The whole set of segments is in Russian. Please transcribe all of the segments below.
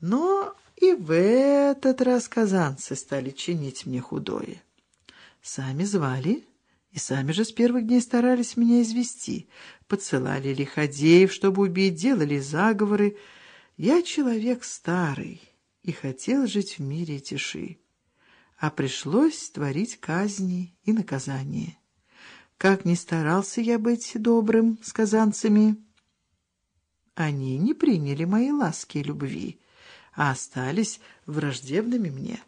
Но и в этот раз казанцы стали чинить мне худое. Сами звали и сами же с первых дней старались меня извести. Подсылали лиходеев, чтобы убить, делали заговоры. Я человек старый и хотел жить в мире и тиши. А пришлось творить казни и наказания. Как ни старался я быть добрым с казанцами, они не приняли мои ласки и любви, а остались враждебными мне.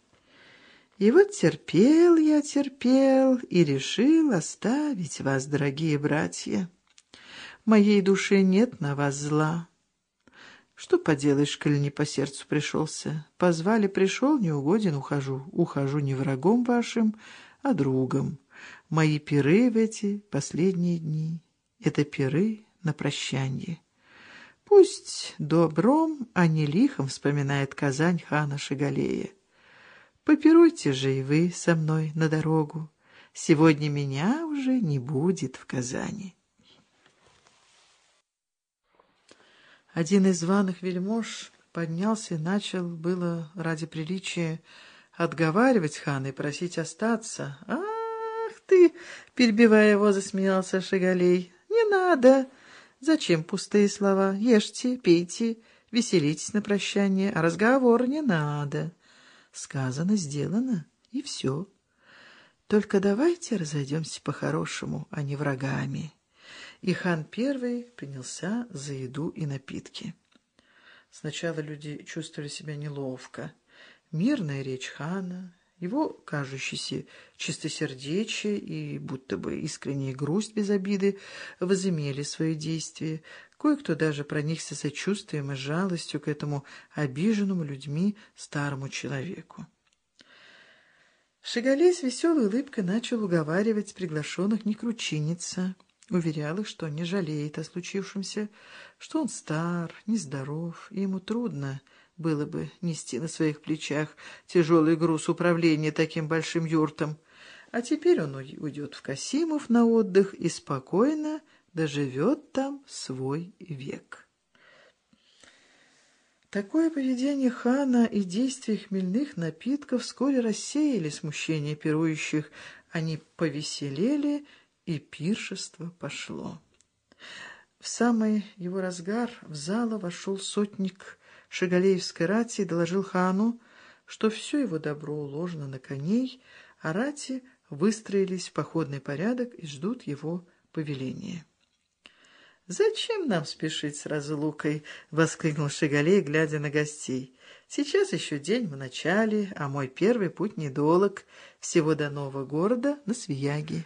И вот терпел я, терпел и решил оставить вас, дорогие братья. Моей душе нет на вас зла. Что поделаешь, коли не по сердцу пришелся? Позвали, пришел, не угоден, ухожу. Ухожу не врагом вашим, а другом. Мои пиры в эти последние дни — это пиры на прощанье. Пусть добром, а не лихом вспоминает Казань хана Шигалея. Попируйте же и вы со мной на дорогу. Сегодня меня уже не будет в Казани. Один из званых вельмож поднялся и начал было ради приличия отговаривать хана и просить остаться. «Ах ты!» — перебивая его, засмеялся Шигалей. «Не надо! Зачем пустые слова? Ешьте, пейте, веселитесь на прощание, а разговор не надо». Сказано, сделано, и все. Только давайте разойдемся по-хорошему, а не врагами. И хан первый принялся за еду и напитки. Сначала люди чувствовали себя неловко. Мирная речь хана, его кажущийся чистосердечие и будто бы искренняя грусть без обиды возымели свое действие. Кое-кто даже проникся сочувствием и жалостью к этому обиженному людьми старому человеку. Шигалей с веселой улыбкой начал уговаривать приглашенных не кручиниться, уверял их, что не жалеет о случившемся, что он стар, нездоров, и ему трудно — было бы нести на своих плечах тяжелый груз управления таким большим юртом. А теперь он уйдет в Касимов на отдых и спокойно доживет там свой век. Такое поведение хана и действия хмельных напитков вскоре рассеяли смущение пирующих. Они повеселели, и пиршество пошло. В самый его разгар в зала вошел сотник Шагалеевской рати доложил хану, что все его добро уложено на коней, а рати выстроились в походный порядок и ждут его повеления. «Зачем нам спешить с разлукой?» — воскликнул Шагалей, глядя на гостей. «Сейчас еще день в начале, а мой первый путь недолог, всего до нового города на Свияге.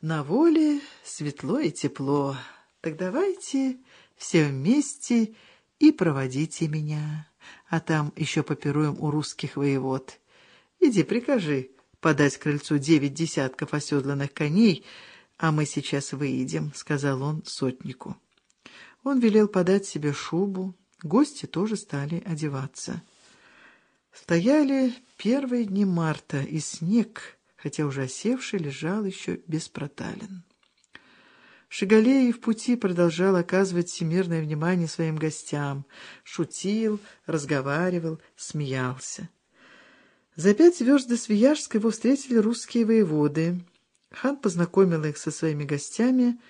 На воле светло и тепло, так давайте все вместе и проводите меня, а там еще попируем у русских воевод. Иди прикажи подать крыльцу девять десятков оседланных коней, а мы сейчас выйдем, — сказал он сотнику. Он велел подать себе шубу, гости тоже стали одеваться. Стояли первые дни марта, и снег, хотя уже осевший, лежал еще без проталин. Шигалей в пути продолжал оказывать всемирное внимание своим гостям, шутил, разговаривал, смеялся. За пять верст до Свияжска его встретили русские воеводы. Хан познакомил их со своими гостями,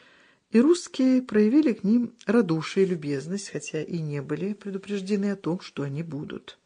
и русские проявили к ним радушие и любезность, хотя и не были предупреждены о том, что они будут.